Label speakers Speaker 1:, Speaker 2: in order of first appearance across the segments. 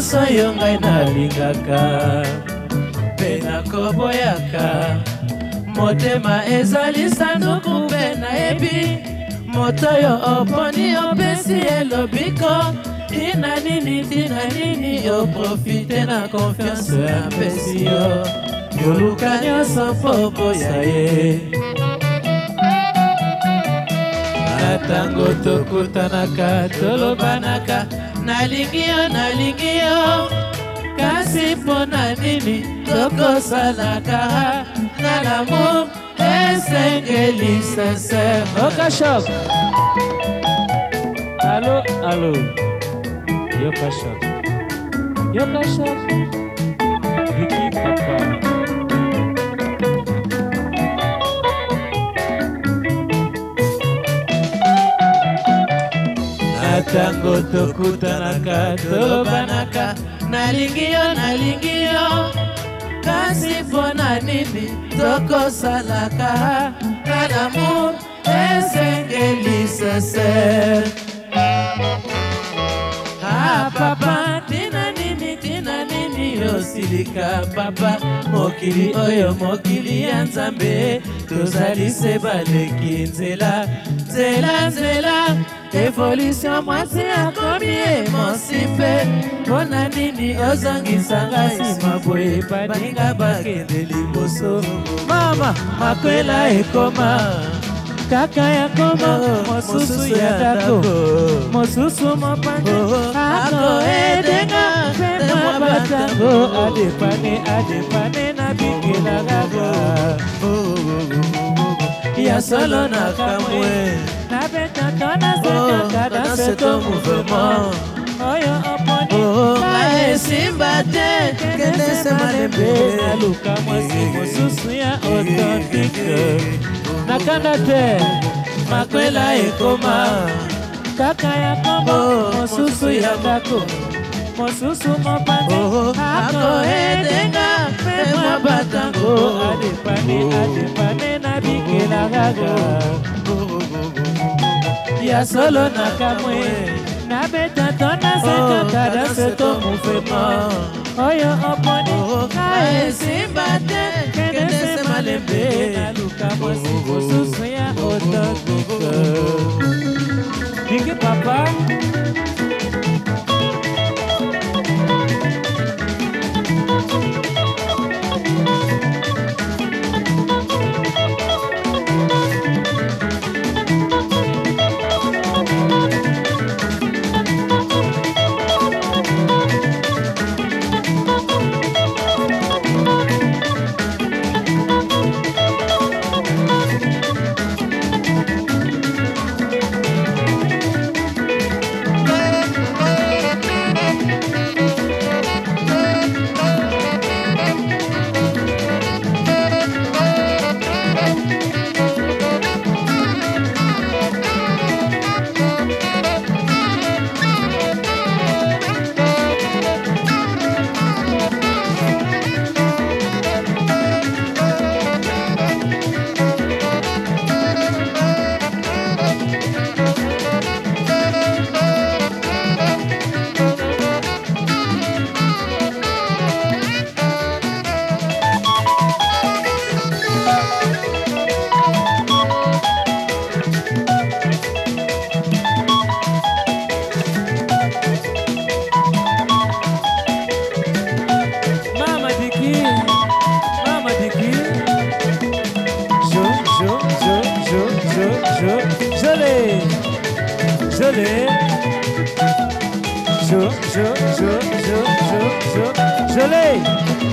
Speaker 1: nyonso yo ngai nalingaka mpe nakoboyaka motema ezali sanduku mpe nayebi moto oyo oponi opesi elobiko tina nini tina nini oprofite na konfiance apesi yo koluka nyonso mpo boya ye atango tokutanaka tolobanaka nalingi yo nalingi yo kasi mpo na nini tokosalaka na lamour esengeli sincere okashok alo alo yokashok yokashok riki papa tokutanaka tolobanaka nalingi yo nalingi yo kasi mpo na nini tokosalaka kalamu esengeli sese silika papa mokili oyo mokili ya nzambe tozali se baleki nzela nzela nzela evolution mwasi akomi emonsi mpe mpo na nini ozongisanga nsima boye baninga bakende liboso mama makwela ekoma kaka ya komo oh, mosusu ya dako mosusu mopande oh, oh. akoedenga mpe mwa batango adepane adepane na bikelagaga ya solo na kamwe nabetata nazakaka na seto mouvement oyo oponi esimba te kende sema lembe naluka mwasi eh, eh, eh. mosusu ya authentique nakanda te makwela ekoma kaka ya kombo oh, mosusu ya ndako mosusu mopande oh, oh, akoedenga mpe mwa batango adepane adepane na bikela kaka ya solo na kamwe nabeta tonasakaka na oh, seto mofema oyo oponi na oh, oh, esimba te kende se malembe naluka mwasi mosusu ya otokike ndingi papa gelé. Je, je, je, je, je, je, gelé.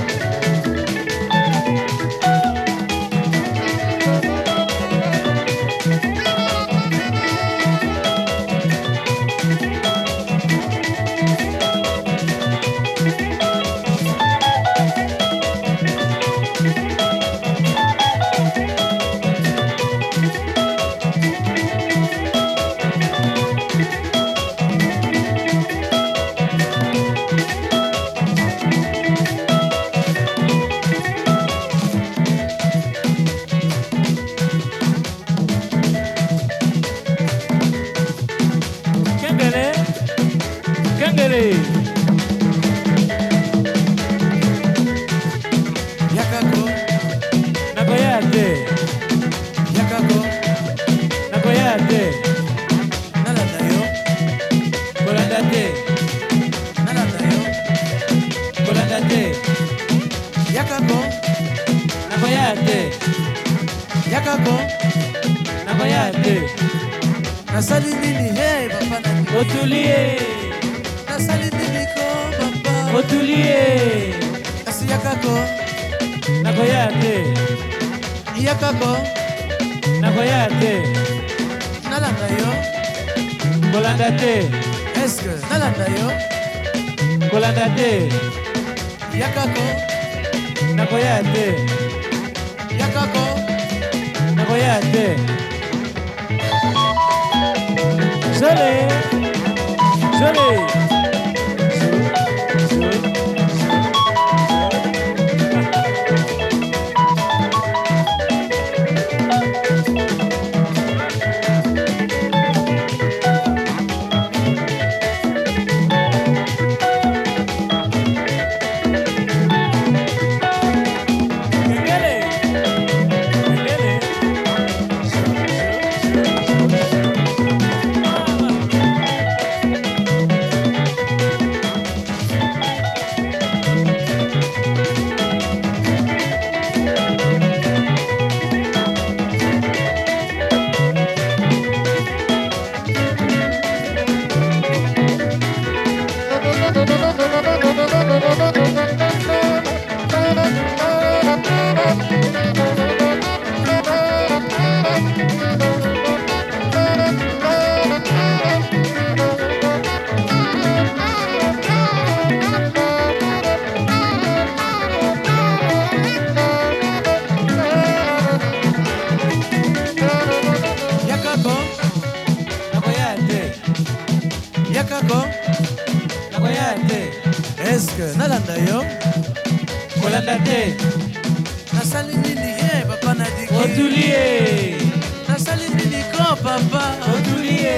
Speaker 1: kako nakoya te nasali nini he papa otulie nasali nini ko papa otulie nasiya kako nakoya te iya kako nakoya te nalanda yo kolanda te eske nalanda yo kolanda te iya kako nakoya te iya kako Fede. nakolanda yo kolanda te nasali nini ye papa nadiki otulie nasali nini ko papa otulie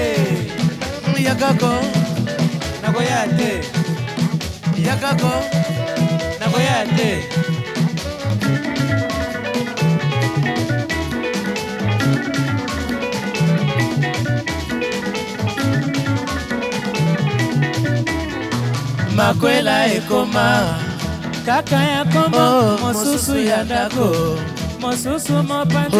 Speaker 1: yakako nakoya te yakako nakoya te makwela ekoma kaka ya kombo mosusu ya ndako mosusu mopandi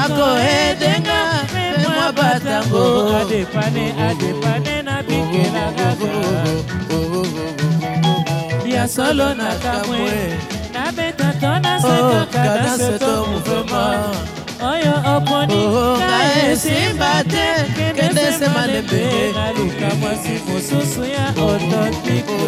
Speaker 1: akoedenga memwa batango adepane adepane na bingela kaka ya solo na kamwe nabetaka na sekaka na seto muvema oyo oponi esimba te kende nsema lembe naluka mwasi mosusu ya otopiko